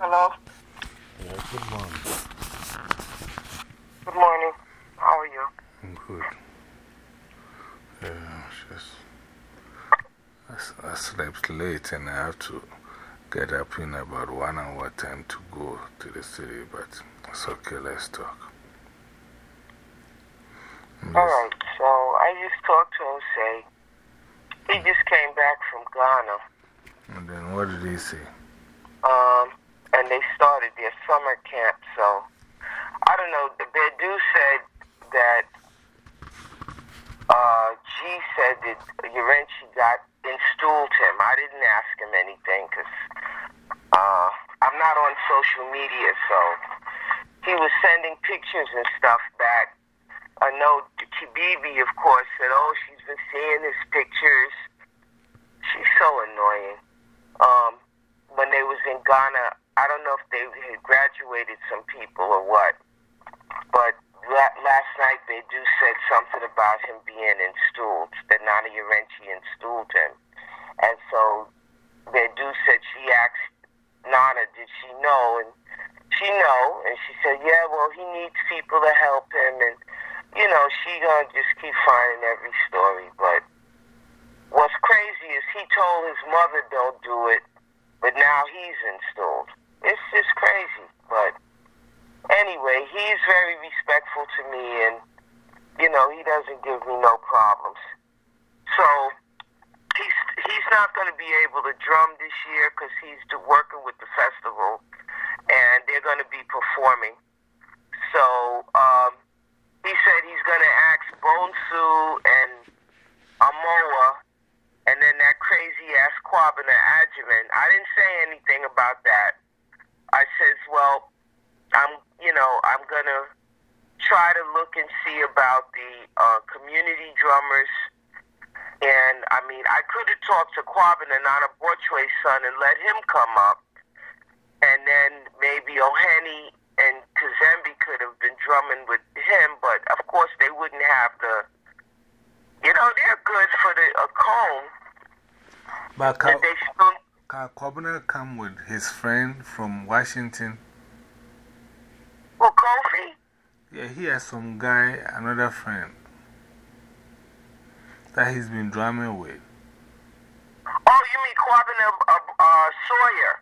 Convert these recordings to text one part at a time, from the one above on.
Hello? Yeah, good morning. Good morning. How are you? I'm good. Yeah, just. I slept late and I have to get up in about one hour time to go to the city, but it's okay, let's talk. I'm All just- right, so I just talked to Jose. He just came back from Ghana, And then what did he say? Started their summer camp. So I don't know. The Bedu said that uh, G said that Urenchi got installed him. I didn't ask him anything because uh, I'm not on social media, so he was sending pictures and stuff back. I know Kibibi, of course, said, "Oh, she's been seeing his pictures." She's so annoying. Um, when they was in Ghana, I don't know if they had graduated some people or what, but la- last night they do said something about him being installed. That Nana Urenchi installed him, and so they do said she asked Nana, did she know? And she know, and she said, yeah, well, he needs people to help him, and you know, she gonna just keep finding every story. But what's crazy is he told his mother don't do it, but now he's installed. It's just crazy. But anyway, he's very respectful to me, and you know, he doesn't give me no problems. So he's he's not going to be able to drum this year because he's working with the festival, and they're going to be performing. So um, he said he's going to ask Bonsu and Amoa, and then that crazy ass Kwabena Adjuman. I didn't say anything about that. I says, well, I'm you know I'm gonna try to look and see about the uh, community drummers. And I mean, I could have talked to Quabin and Nana Borchway's son and let him come up. And then maybe Ohani and Kazembe could have been drumming with him, but of course they wouldn't have the. You know, they're good for the a cone. But And can, they still. Kwabena come with his friend from Washington? Well, Kofi? Yeah, he has some guy, another friend, that he's been drumming with. Oh, you mean Quabin uh, uh, Sawyer?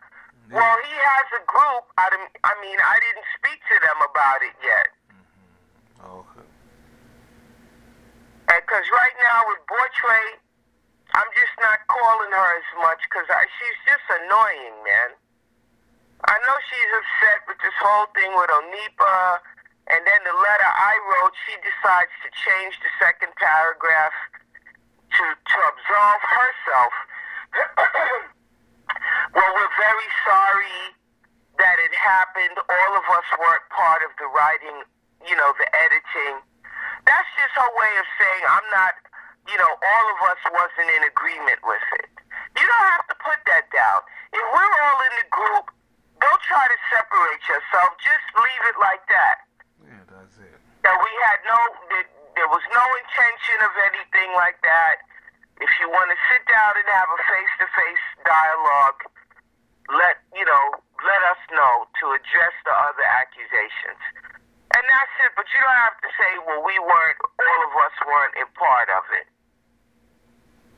Well, he has a group. I, I mean, I didn't speak to them about it yet. Okay. Because right now with Bortray, I'm just not calling her as much because she's just annoying, man. I know she's upset with this whole thing with Onipa, and then the letter I wrote, she decides to change the second paragraph to, to absolve herself. well, we're very sorry that it happened. All of us weren't part of the writing, you know, the editing. That's just her way of saying I'm not, you know, all of us wasn't in agreement with it. You don't have to put that down. If we're all in the group, don't try to separate yourself. Just leave it like that. Yeah, that's it. That we had no, that there was no intention of anything like that. If you want to sit down and have a face-to-face dialogue, let you know, let us know to address the other accusations. And that's it. But you don't have to say, well, we weren't, all of us weren't a part of it.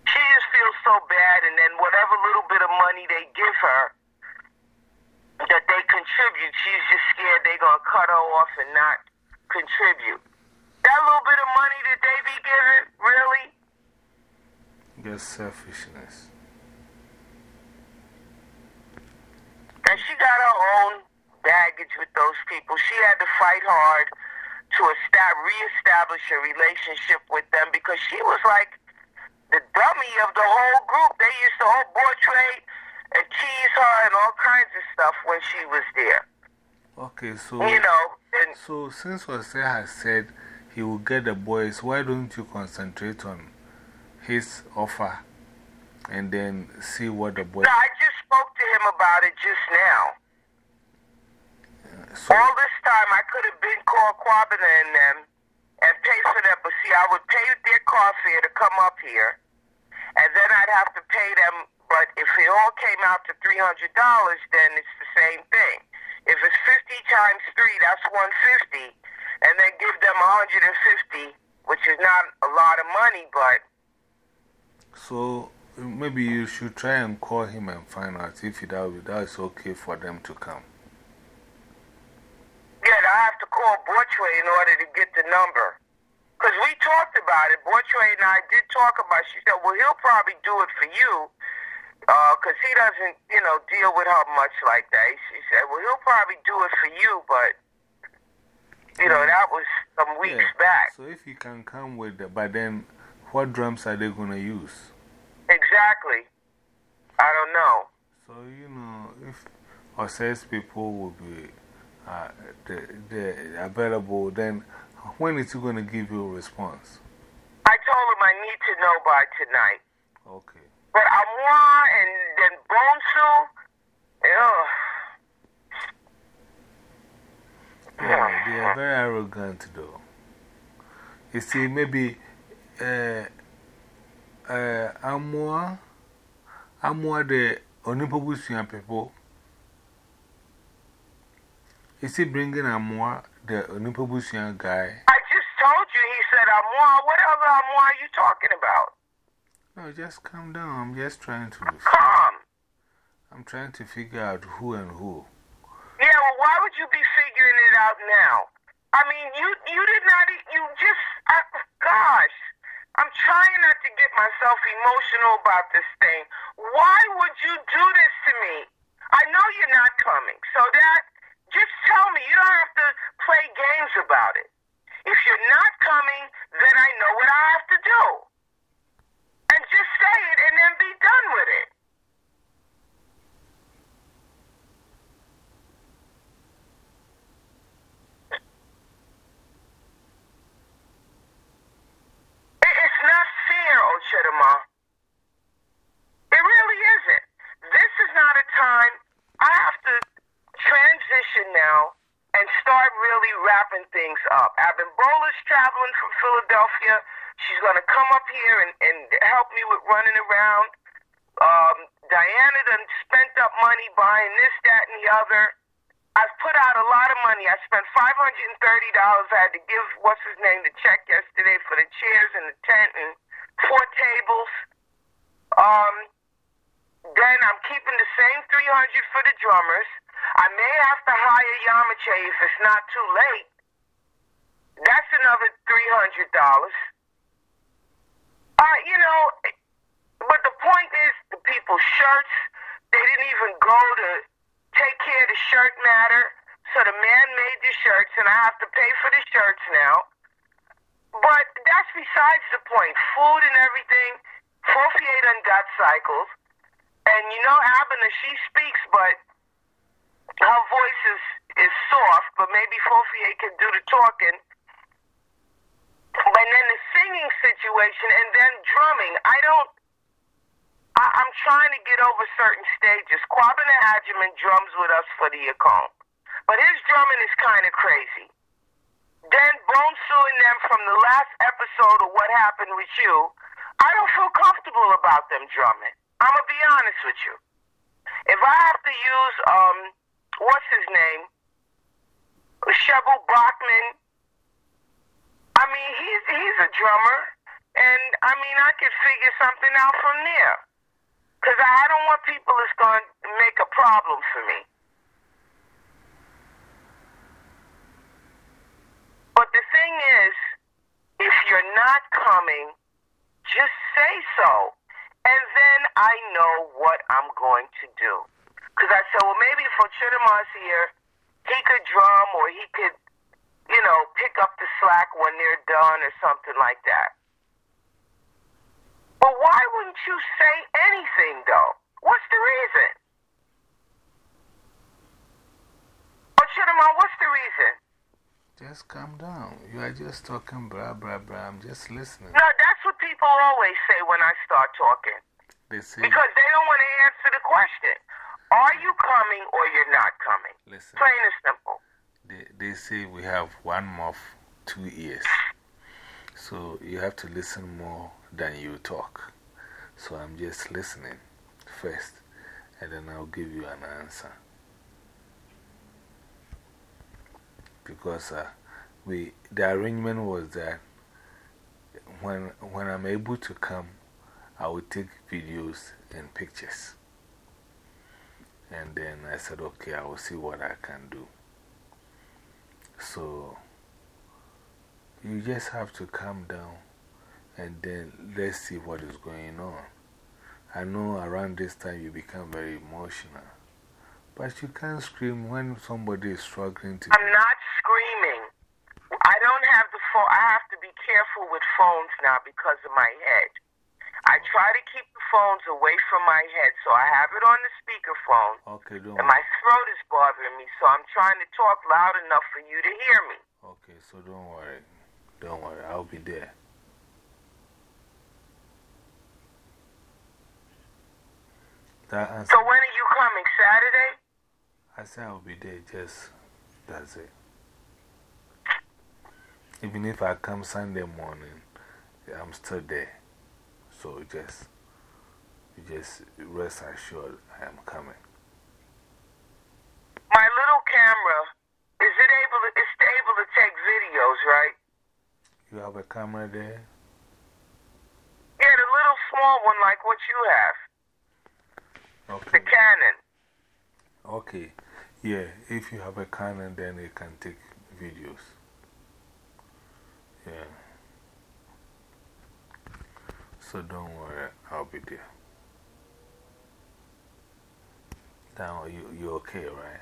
She just feels so bad, and then whatever little bit of money they give her, that they contribute, she's just scared they're going to cut her off and not contribute. That little bit of money that they be giving, really? Just selfishness. And she got her own baggage with those people. She had to fight hard to establish, reestablish a relationship with them because she was like the dummy of the whole group. They used to hold portray and tease her and all kinds of stuff when she was there. Okay, so, You know, and so since Jose has said he will get the boys, why don't you concentrate on his offer and then see what the boys. no, I just spoke to him about it just now. So, All this time, I could have been called Kwabena and them and paid for them. But see, I would pay their car fare to come up here, and then I'd have to pay them. But if it all came out to $300, then it's the same thing. If it's 50 times 3, that's 150. And then give them a 150, which is not a lot of money, but. So maybe you should try and call him and find out if that, that is okay for them to come. Yeah, I have to call Bortway in order to get the number. Because we talked about it. Bortway and I did talk about it. She said, well, he'll probably do it for you because uh, he doesn't, you know, deal with her much like that. She said, well, he'll probably do it for you, but, you know, that was some weeks back. So if he can come with the, but then what drums are they going to use? Exactly. I don't know. So, you know, if Osse's people will be uh, the, the available, then when is he going to give you a response? I told him I need to know by tonight. Okay. But Amwa and then Bonsu, ugh. Yeah, they are very arrogant though. You see, maybe uh, uh, Amwa, Amwa the Onipobusian people. Is he bringing Amwa, the Onipobusian guy? I just told you, he said Amwa. Whatever Amwa are you talking about? No, just calm down. I'm just trying to. Calm. I'm trying to figure out who and who. Yeah, well, why would you be figuring it out now? I mean, you you did not, you just, I, gosh, I'm trying not to get myself emotional about this thing. Why would you do this to me? I know you're not coming, so that, just tell me. You don't have to play games about it. If you're not coming, then I know what I have to do. And just say it and then be done with it. It's not fair, Ochidama. It really isn't. This is not a time. I have to transition now and start really wrapping things up. Abin Bola's traveling from Philadelphia. She's going to come up here and, and help me with running around. Um, Diana done spent up money buying this, that, and the other. I've put out a lot of money. I spent $530. I had to give, what's his name, the check yesterday for the chairs and the tent and four tables. Um, then I'm keeping the same 300 for the drummers. I may have to hire Yamache if it's not too late. That's another $300. Uh, you know, but the point is the people's shirts, they didn't even go to take care of the shirt matter. So the man made the shirts, and I have to pay for the shirts now. But that's besides the point. Food and everything, Fofier done got cycles. And you know, Abena, she speaks, but her voice is, is soft, but maybe Fofier can do the talking. And then the singing situation, and then drumming. I don't. I, I'm trying to get over certain stages. Kwabena Hajiman drums with us for the Yacon. But his drumming is kind of crazy. Then Bone suing them from the last episode of What Happened with You, I don't feel comfortable about them drumming. I'm to be honest with you. If I have to use, um, what's his name? Shebu Bachman. I mean, he's, he's a drummer. And, I mean, I could figure something out from there. Because I don't want people that's going to make a problem for me. But the thing is, if you're not coming, just say so. And then I know what I'm going to do. Because I said, well, maybe if Ochinima's here, he could drum or he could, you know, pick up the slack when they're done or something like that. But why wouldn't you say anything, though? What's the reason? Oh, Ochidama, what's the reason? Just calm down. You are just talking blah, blah, blah. I'm just listening. No, that's what people always say when I start talking. They say, Because they don't want to answer the question. Are you coming or you're not coming? listen, Plain and simple. They, say we have one mouth, two ears. So you have to listen more than you talk. So I'm just listening. first, and then I'll give you an answer. Because uh, we, the arrangement was that when, when I'm able to come, I will take videos and pictures. And then I said, okay, I will see what I can do. So you just have to calm down and then let's see what is going on. I know around this time you become very emotional, but you can't scream when somebody is struggling to. I'm not screaming. I don't have the phone. I have to be careful with phones now because of my head. I try to keep the phones away from my head, so I have it on the speakerphone. Okay, don't And my throat is bothering me, so I'm trying to talk loud enough for you to hear me. Okay, so don't worry. Don't worry, I'll be there. So when are you coming? Saturday? I said I'll be there, just that's it. Even if I come Sunday morning, I'm still there. So just, just rest assured I am coming. My little camera, is it able to, it's able to take videos, right? You have a camera there? Yeah, the little small one like what you have. Okay. The. Canon. Okay. Yeah, if you have a Canon, then it can take videos. Yeah. So don't worry, I'll be there. Now, you, you okay, right?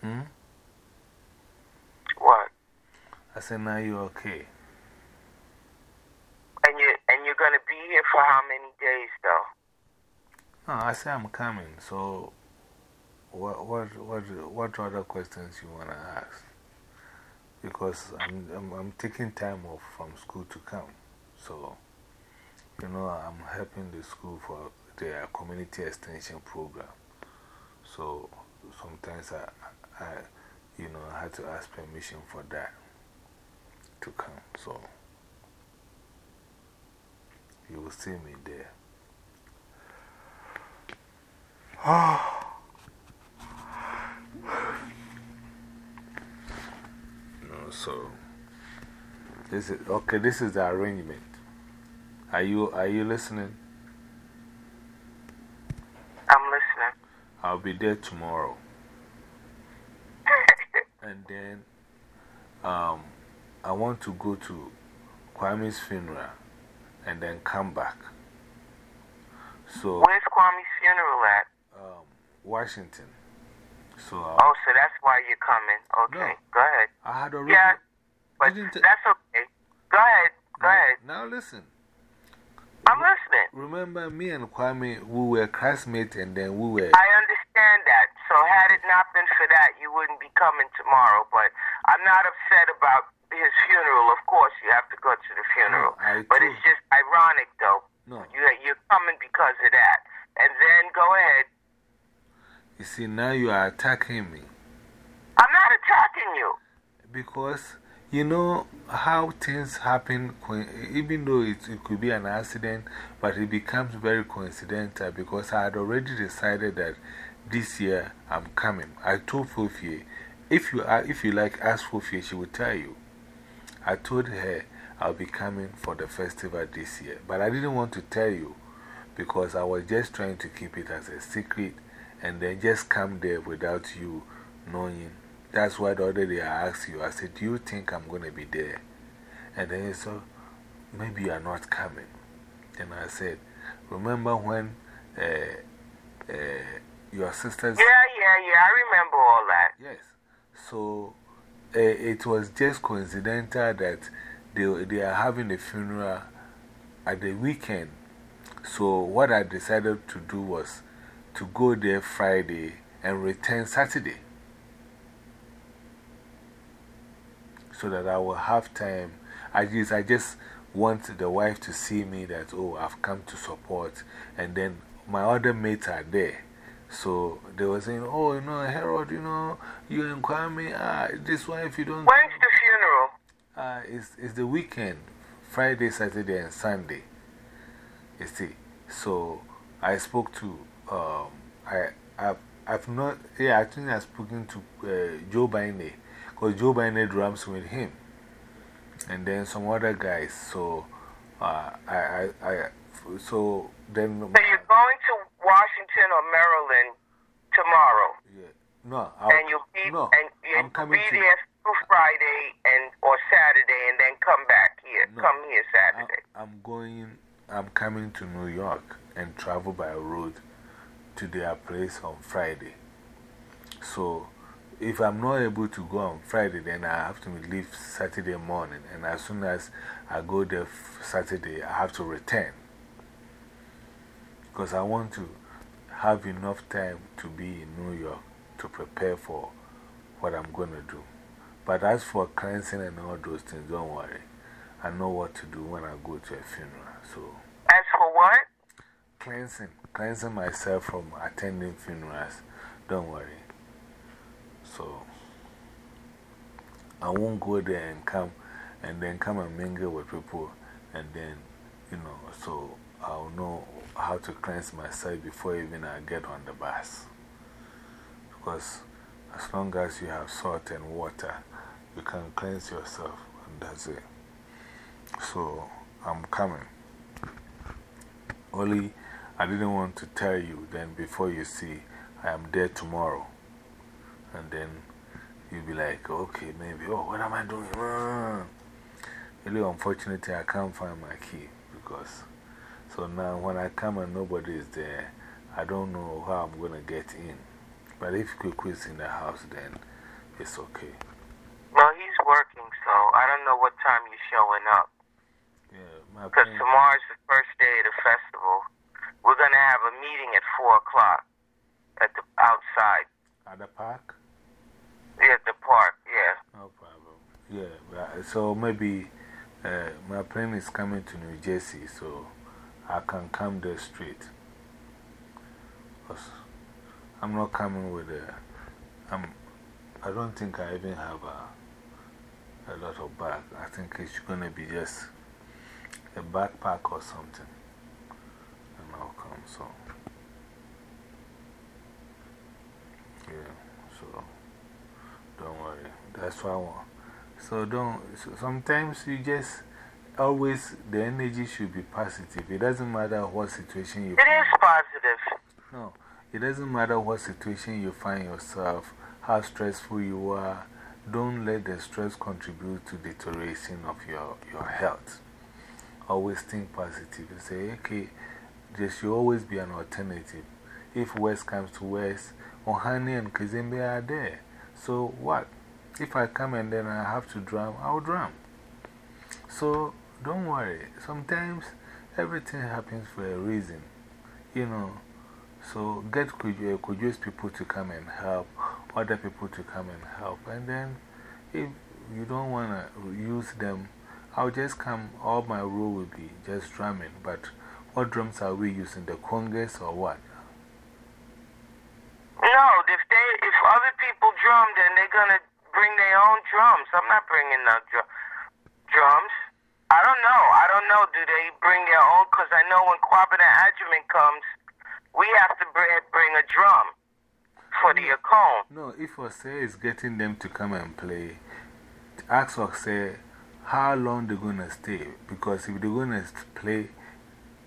Hmm? What? I said, now you okay. And you and you're gonna be here for how many days though? No, I said I'm coming. So, what, what, what, what other questions you want to ask? Because I'm, I'm, I'm taking time off from school to come. So, you know, I'm helping the school for their community extension program. So, sometimes I, I, you know, I had to ask permission for that to come. So, you will see me there. Ah. No, so this is okay. This is the arrangement. Are you, are you listening? I'm listening. I'll be there tomorrow. And then um, I want to go to Kwame's funeral and then come back. So, Where's Kwame's funeral at? um, Washington. So, uh, Oh, so that's why you're coming. Okay, No. go ahead. I had already. Yeah, but that's okay. Go ahead. Go now, ahead. now listen. I'm listening. Remember, me and Kwame, we were classmates and then we were. I understand that. So had it not been for that, you wouldn't be coming tomorrow. But I'm not upset about his funeral. Of course, you have to go to the funeral. No, but it's just ironic, though. No. You, you're coming because of that. And then go ahead. You see, now you are attacking me. I'm not attacking you. Because you know how things happen, even though it, it could be an accident, but it becomes very coincidental because I had already decided that this year I'm coming. I told Fofie, if you, are, if you like, ask Fofie, she will tell you. I told her I'll be coming for the festival this year, but I didn't want to tell you because I was just trying to keep it as a secret and then just come there without you knowing. That's why the other day I asked you, I said, Do you think I'm going to be there? And then you said, Maybe you are not coming. And I said, Remember when uh, uh, your sisters. Yeah, yeah, yeah. I remember all that. Yes. So uh, it was just coincidental that they, they are having a funeral at the weekend. So what I decided to do was to go there Friday and return Saturday. So that I will have time. I just, I just want the wife to see me that, oh, I've come to support. And then my other mates are there. So they were saying, oh, you know, Harold, you know, you and Kwame, ah, this if you don't. When's the funeral? Uh, it's, it's the weekend Friday, Saturday, and Sunday. You see, so I spoke to, um, I, I've, I've not, yeah, I think I've spoken to uh, Joe Biden because Joe Biden drums with him. And then some other guys. So, uh, I, I, I, so then. So you're going to Washington or Maryland tomorrow? Yeah. No, I'll, and you'll be, no, and you'll I'm coming be there through Friday and, or Saturday and then come back here. No, come here Saturday. I, I'm going, I'm coming to New York and travel by road to their place on Friday. So, if I'm not able to go on Friday, then I have to leave Saturday morning. And as soon as I go there Saturday, I have to return. Because I want to have enough time to be in New York to prepare for what I'm going to do. But as for cleansing and all those things, don't worry. I know what to do when I go to a funeral. So, as for what? Cleansing. Cleansing myself from attending funerals. Don't worry. So, I won't go there and come and then come and mingle with people and then, you know, so I'll know how to cleanse myself before even I get on the bus. Because as long as you have salt and water, you can cleanse yourself, and that's it. So, I'm coming. Only, I didn't want to tell you then before you see I am there tomorrow. And then you'll be like, okay, maybe, oh, what am I doing? Ah. Really, unfortunately, I can't find my key because. So now, when I come and nobody is there, I don't know how I'm going to get in. But if Kuku is in the house, then it's okay. Well, he's working, so I don't know what time you're showing up. Yeah, Because tomorrow's the first day of the festival. We're going to have a meeting at 4 o'clock at the outside. At the park? Yeah, at the park, yeah. No problem. Yeah, so maybe uh, my plane is coming to New Jersey, so I can come there straight. I'm not coming with a. I'm, I don't think I even have a, a lot of bag. I think it's going to be just a backpack or something. And I'll come. So, yeah, so don't worry. That's what I want. So, don't. So sometimes you just always the energy should be positive. It doesn't matter what situation you It is positive. No. It doesn't matter what situation you find yourself, how stressful you are, don't let the stress contribute to deterioration of your, your health. Always think positive. Say, okay, there should always be an alternative. If worst comes to worst, Ohani and Kizembe are there. So what? If I come and then I have to drum, I'll drum. So don't worry. Sometimes everything happens for a reason. You know. So get courageous uh, people to come and help, other people to come and help. And then if you don't want to use them, I'll just come, all my role will be just drumming. But what drums are we using? The congas or what? No, if, they, if other people drum, then they're going to bring their own drums. I'm not bringing no dr drums. I don't know. I don't know. Do they bring their own? Because I know when Kwabena Adjumant comes, we have to bring, bring a drum for the Akom. No, if Ose is getting them to come and play, ask Ose how long they're going to stay. Because if they're going to play,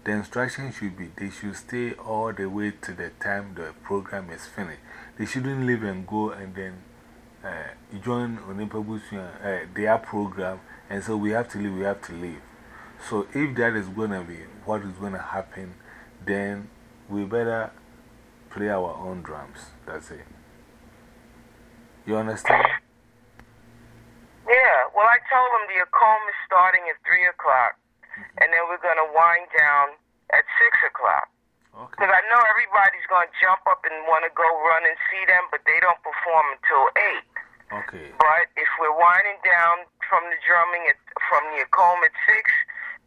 the instruction should be they should stay all the way to the time the program is finished. They shouldn't leave and go and then uh, join Onipabusu、uh, their program. And so we have to leave, we have to leave. So if that is going to be what is going to happen, then we better play our own drums. That's it. You understand? Yeah. Well, I told them the Akom is starting at 3 o'clock, -hmm. and then we're going to wind down at 6 o'clock. Because I know everybody's going to jump up and want to go run and see them, but they don't perform until 8. Okay. But if we're winding down from the drumming at, from the Akom at 6,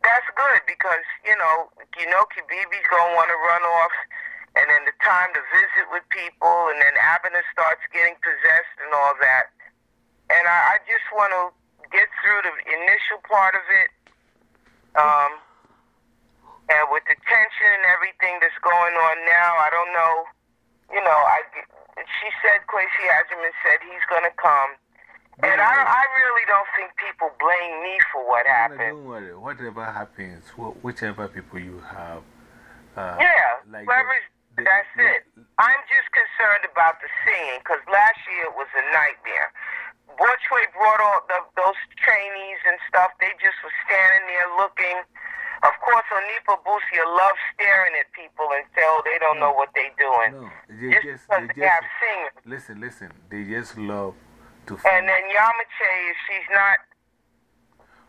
that's good because, you know, you know Kibibi's going to want to run off and then the time to visit with people and then Abner starts getting possessed and all that. And I, I just want to get through the initial part of it. Um, and with the tension and everything that's going on now, I don't know. You know, I she said Kwesi Agyeman said he's going to come. And I, I really don't think people blame me for what happened. Don't worry. Whatever happens, whichever people you have. Uh, yeah, like whoever's, the, that's the, it. I'm just concerned about the singing because last year it was a nightmare. Borchway brought all the, those trainees and stuff. They just were standing there looking. Of course, Onipa Busia loves staring at people and say, oh, they don't know what they're doing. No, they just, they, they have singers. Listen, listen. They just love to And then Yamache, if she's not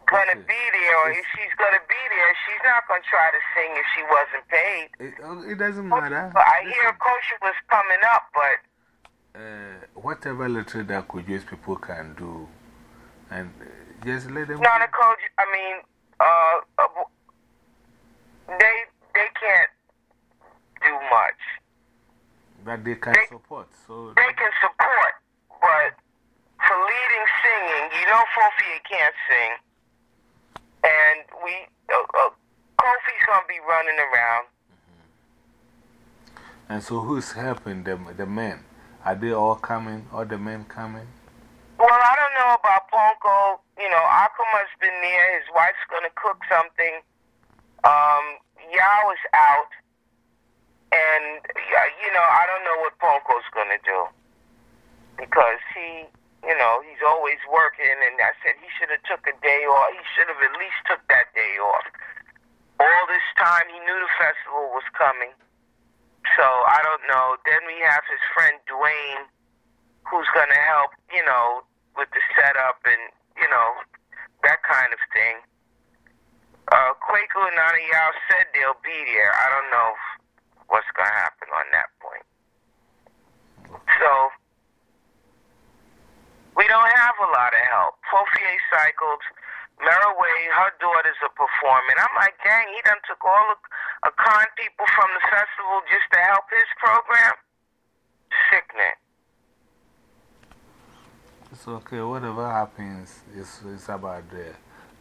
going to be there, or if she's going to be there, she's not going to try to sing if she wasn't paid. It, it doesn't matter. I hear Coach was coming up, but. Uh, whatever little that Kojo's people can do, and just let them. Not a coach, I mean, uh, uh they they can't do much. But they can they, support. So they can support, but for leading singing, you know, Fofi can't sing, and we uh, uh, Kofi's gonna be running around. -hmm. And so, who's helping them? The men? Are they all coming? All the men coming? Well, I don't know about Ponko. You know, Akuma's been there. His wife's gonna cook something. Um, Yao is out. And, you know, I don't know what Ponko's going to do. Because he, you know, he's always working. And I said he should have took a day off. He should have at least took that day off. All this time, he knew the festival was coming. So I don't know. Then we have his friend Dwayne, who's to help, you know, with the setup and, you know, that kind of thing. Uh, Kwaku and Nana Yao said they'll be there. I don't know what's going to happen on that point. So, we don't have a lot of help. Fofier cycled. Meraway, her daughter's are performing. I'm like, dang, he done took all the con people from the festival just to help his program. Sickening. It's okay. Whatever happens, it's, it's about the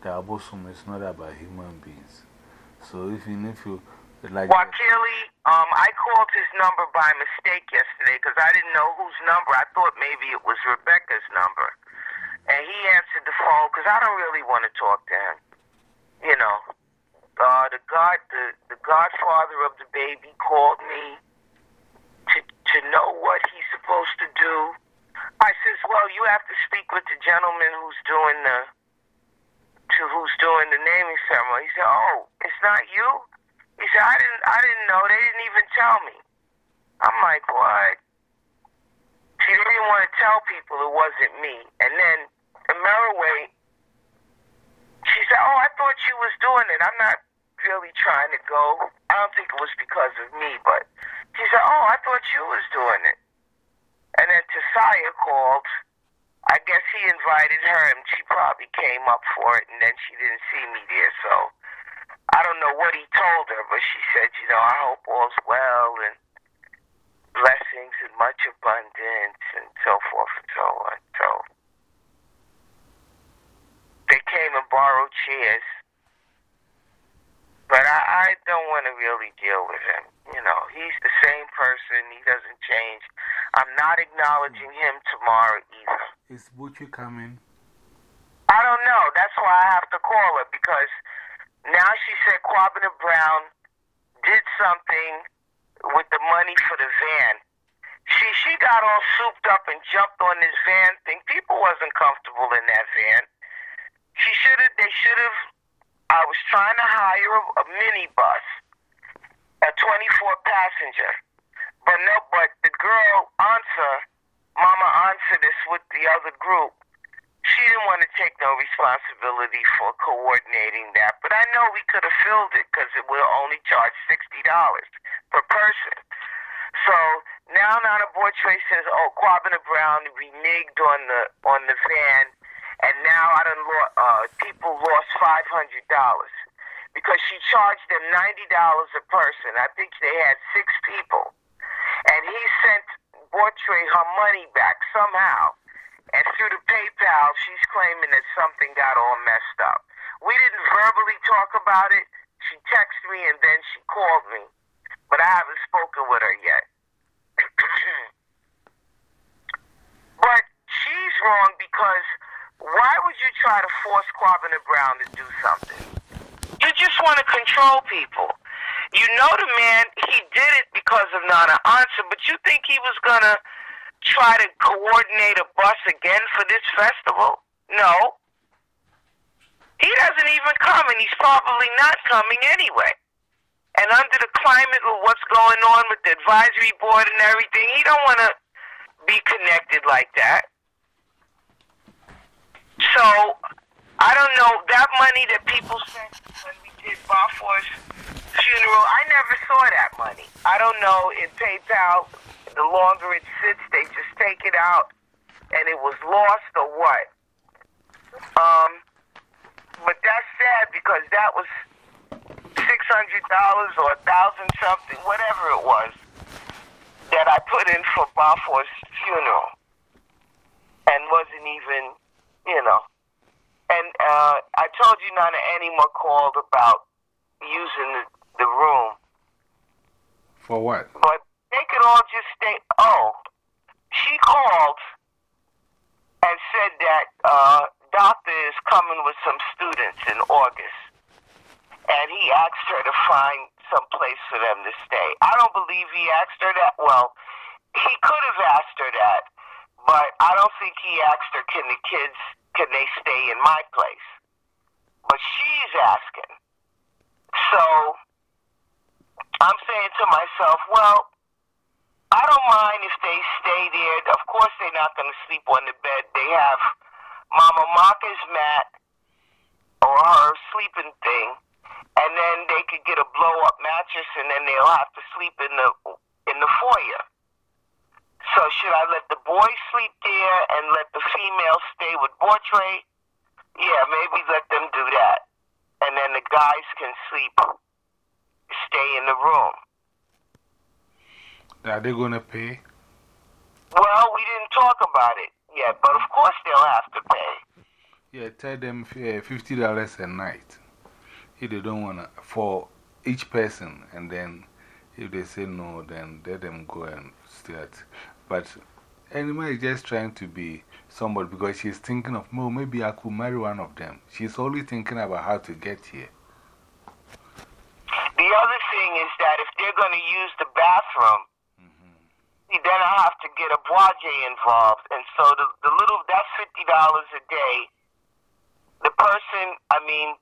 the abosom is not about human beings. So even if you like. Wakili, um, I called his number by mistake yesterday because I didn't know whose number. I thought maybe it was Rebecca's number. And he answered the phone because I don't really want to talk to him. You know, uh, the God, the, the godfather of the baby called me to, to know what he's supposed to do. I says, well, you have to speak with the gentleman who's doing the to who's doing the naming ceremony. He said, "Oh, it's not you." He said, "I didn't. I didn't know. They didn't even tell me." I'm like, "What?" She didn't want to tell people it wasn't me. And then in Meroway, she said, "Oh, I thought you was doing it. I'm not really trying to go. I don't think it was because of me, but." She said, "Oh, I thought you was doing it." And then Tasaya called I guess he invited her and she probably came up for it and then she didn't see me there. So I don't know what he told her, but she said, you know, I hope all's well and blessings and much abundance and so forth and so on. So they came and borrowed chairs. But I, I don't want to really deal with him. You know, he's the same person. He doesn't change. I'm not acknowledging him tomorrow either. Is Bucci coming? I don't know. That's why I have to call her because now she said Kwabena Brown did something with the money for the van. She she got all souped up and jumped on this van thing. People wasn't comfortable in that van. She should have. They should have. I was trying to hire a, a minibus, a 24 passenger. But no, but the girl answer, Mama answered this with the other group. She didn't want to take no responsibility for coordinating that. But I know we could have filled it because it will only charge $60 per person. So now Nana Borchway says, oh, Kwabena Brown reneged on the on the van, and now I don't lo- uh, people lost five hundred dollars because she charged them ninety dollars a person. I think they had six people and he sent Bortre her money back somehow. And through the PayPal, she's claiming that something got all messed up. We didn't verbally talk about it. She texted me and then she called me, but I haven't spoken with her yet. but she's wrong because why would you try to force Kwabena Brown to do something? You just want to control people. You know the man, he did it because of Nana Ansa, but you think he was going to try to coordinate a bus again for this festival? No. He doesn't even come, and he's probably not coming anyway. And under the climate of what's going on with the advisory board and everything, he don't want to be connected like that. So, I don't know, that money that people sent when we did Balfour's funeral, I never saw that money. I don't know, in PayPal, the longer it sits, they just take it out and it was lost or what. Um, but that's sad because that was six hundred dollars or a thousand something, whatever it was, that I put in for Balfour's funeral, and wasn't even, you know. And uh, I told you Nana Anima called about using the, the room. For what? But they could all just stay. Oh, she called and said that uh, doctor is coming with some students in August, and he asked her to find some place for them to stay. I don't believe he asked her that. Well, he could have asked her that, but I don't think he asked her, "Can the kids can they stay in my place?" But she's asking. So I'm saying to myself, well, I don't mind if they stay there. Of course, they're not going to sleep on the bed. They have Mama Maka's mat or her sleeping thing, and then they could get a blow up mattress, and then they'll have to sleep in the in the foyer. So should I let the boys sleep there and let the females stay with Bortre? Yeah, maybe let them do that, and then the guys can sleep, stay in the room. Are they going to pay? Well, we didn't talk about it yet, but of course they'll have to pay. Yeah, tell them $50 a night. If they don't want to, for each person, and then if they say no, then let them go and stay at. But Anima is just trying to be somebody because she's thinking of, oh, maybe I could marry one of them. She's only thinking about how to get here. The other thing is that if they're going to use the bathroom, mm-hmm. then I have to get a boije involved. And so the, the little, that's $50 a day. The person, I mean,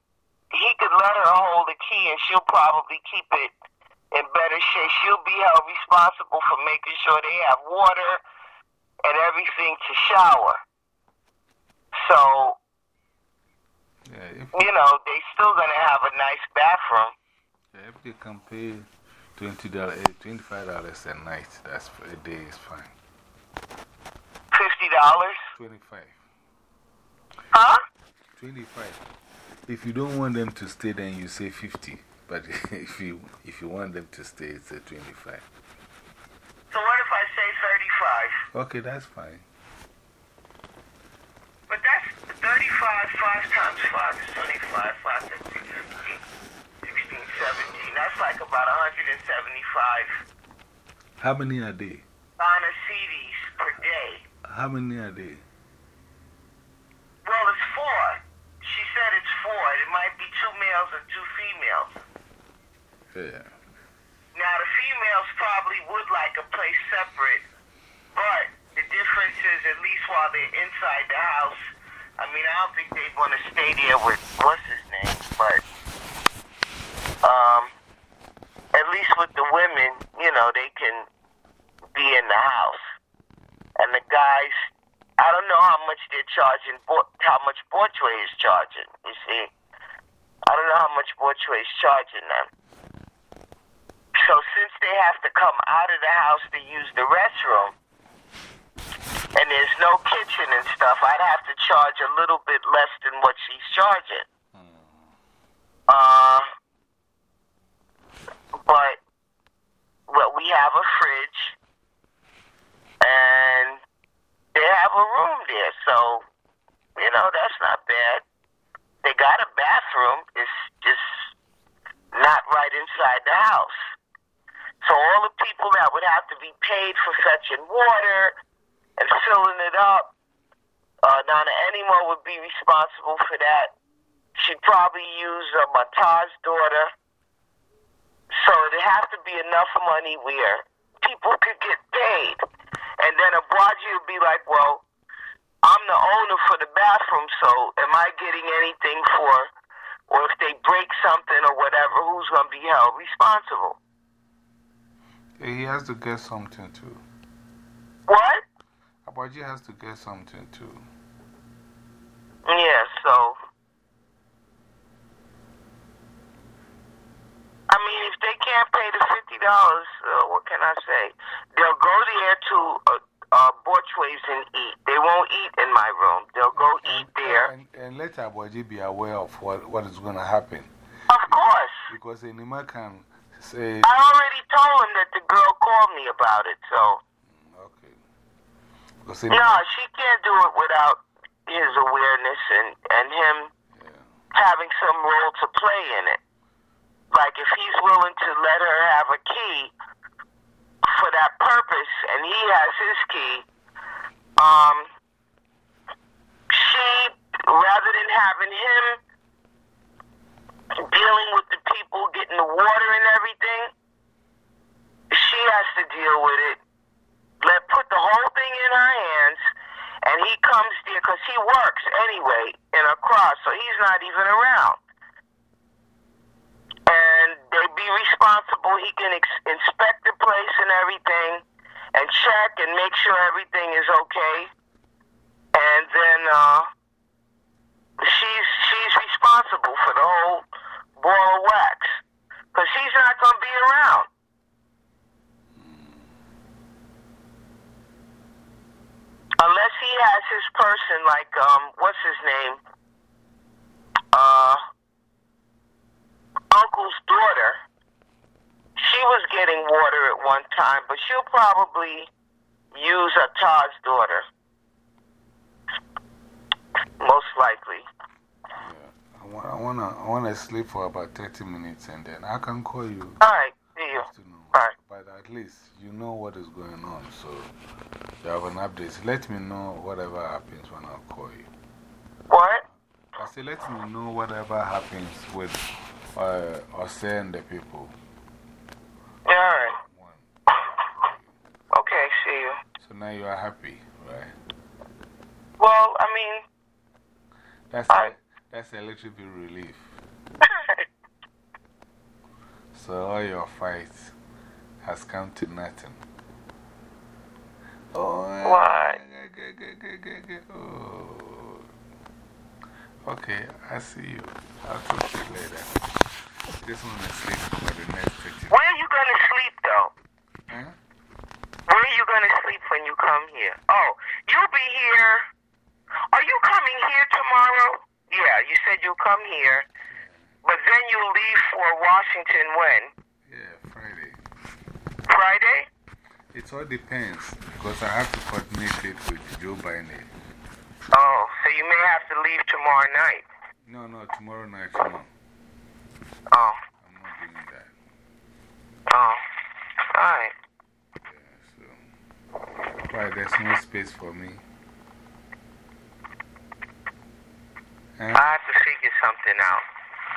he could let her hold the key and she'll probably keep it in better shape. She'll be held responsible for making sure they have water and everything to shower. So, yeah, if, you know, they still going to have a nice bathroom. Yeah, if they can pay $20, eh, $25 a night, that's for a day is fine. $50? 25 Huh? 25 If you don't want them to stay, then you say 50 But if you, if you want them to stay, it's a 25 So what if I say 35? Okay, that's fine. But that's 35, 5 times 5 is 25, 5 times 6 16, 17. That's like about 175 How many are they? Ghana cedis per day. How many a they? Well, it's four. She said it's four. It might be two males and two females. Yeah. Now, the females probably would like a place separate, but the difference is at least while they're inside the house, I mean, I don't think they'd want to stay there with, what's his name, but, um, at least with the women, you know, they can be in the house. And the guys, I don't know how much they're charging, how much Bortre is charging, you see. I don't know how much Bortre is charging them. So since they have to come out of the house to use the restroom, and there's no kitchen and stuff, I'd have to charge a little bit less than what she's charging. Uh, but well, we have a fridge, and they have a room there, so you know that's not bad. They got a bathroom. It's just not right inside the house. So all the people that would have to be paid for fetching water and filling it up, uh, Nana Enimo would be responsible for that. She'd probably use uh, Mataz's daughter. So there have to be enough money where people could get paid. And then Abuaji would be like, well, I'm the owner for the bathroom, so am I getting anything for, or if they break something or whatever, who's going to be held responsible? He has to get something too. What? Abuaji has to get something too. Yeah, so. I mean, if they can't pay the $50, uh, what can I say? They'll go there to uh, uh, Borchwaves and eat. They won't eat in my room. They'll go eat there. And, and let Abuaji be aware of what, what is going to happen. Of course. Because Enima can say. I already told him that the girl called me about it, so. Okay. Because No, she can't do it without his awareness and, and him Yeah. having some role to play in it. Like if he's willing to let her have a key for that purpose and he has his key, um, she, rather than having him dealing with the people getting the water and everything, she has to deal with it. Let put the whole thing in her hands, and he comes there because he works anyway in Accra, so he's not even around. And they be responsible. He can ex- inspect the place and everything, and check and make sure everything is okay. And then uh, she's she's responsible for the whole ball of wax because he's not going to be around. Unless he has his person like um what's his name? Uh Uncle's daughter. She was getting water at one time, but she'll probably use Attar's daughter. Most likely. Yeah. I want to I wanna sleep for about 30 minutes and then I can call you. Alright, see you. to. Alright. But at least you know what is going on, so you have an update. Let me know whatever happens when I call you. What? I say, let me know whatever happens with uh, Ose and the people. Alright. One. Okay, see you. So now you are happy, right? Well, I mean, That's, I- that's a little bit relief. So all your fights has come to nothing. Oh, eh, Why? g- g- g- g- Oh. Okay, I see you. I'll talk to you later. Just want to sleep for the next 30 where are you going to sleep, though? Huh? Where are you going to sleep when you come here? Oh, you'll be here. Are you coming here tomorrow? You said you'll come here. But then you'll leave for Washington when? Yeah, Friday. Friday? It all depends because I have to coordinate it with Joe Biden. Oh, so you may have to leave tomorrow night. No, no, tomorrow night, no. Oh, I'm not doing that. oh. Alright. Yeah, so. Why, there's no space for me? Huh? I have to figure something out.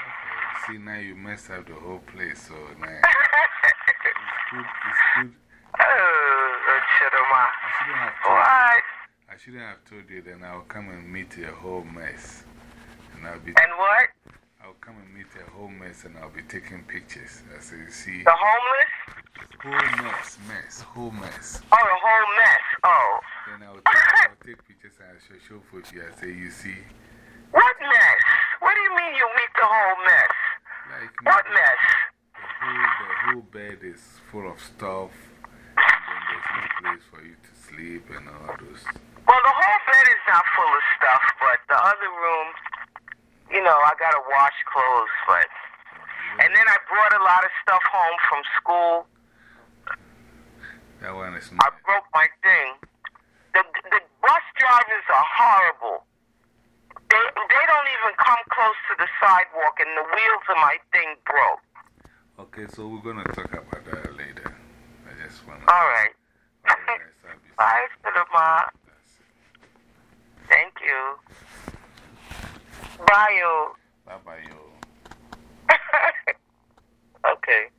Okay, see, now you messed up the whole place, so now it's good. It's good. Oh, oh, Chidoma. I shouldn't have told you. What? I shouldn't have told you, then I'll come and meet a whole mess. And I'll be, And what? I'll come and meet a whole mess and I'll be taking pictures. I say, you see, The homeless? whole mess, mess, whole mess. Oh, the whole mess. Oh. Then I'll take, I'll take pictures and I'll show, show for you. I say, you see, mess? What do you mean you make the whole mess? like What mess? the whole, the whole bed is full of stuff. And then there's no place for you to sleep and all those. Well, the whole bed is not full of stuff, but the other room, you know, I gotta wash clothes, but. And then I brought a lot of stuff home from school. That one is I broke my thing. The, the bus drivers are horrible. They don't even come close to the sidewalk, and the wheels of my thing broke. Okay, so we're going to talk about that later. I just want to. All right. All right Bye, Philippa. Thank you. Bye, yo. Bye, bye, yo. okay.